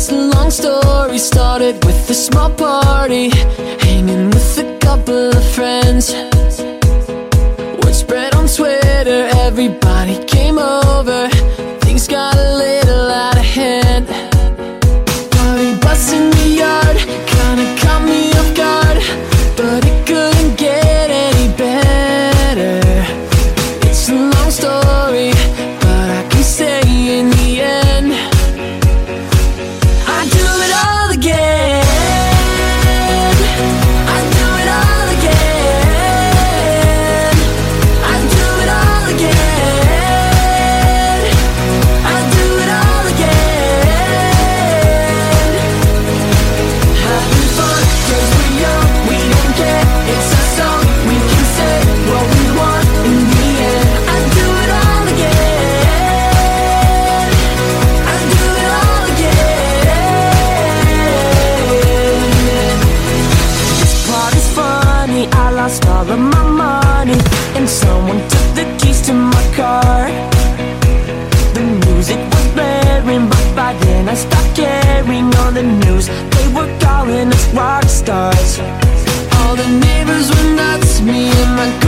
It's a long story, started with a small party Hanging with a couple of friends. Word spread on Twitter, everybody came over. All of my money, and someone took the keys to my car. The music was blaring, but by then I stopped caring on the news. They were calling us rock stars. All the neighbors were nuts. Me and my girlfriend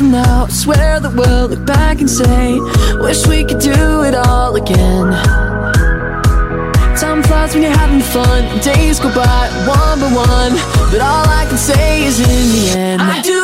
from now, I swear that we'll look back and say, Wish we could do it all again. Time flies when you're having fun, days go by one by one, but all I can say is in the end, I do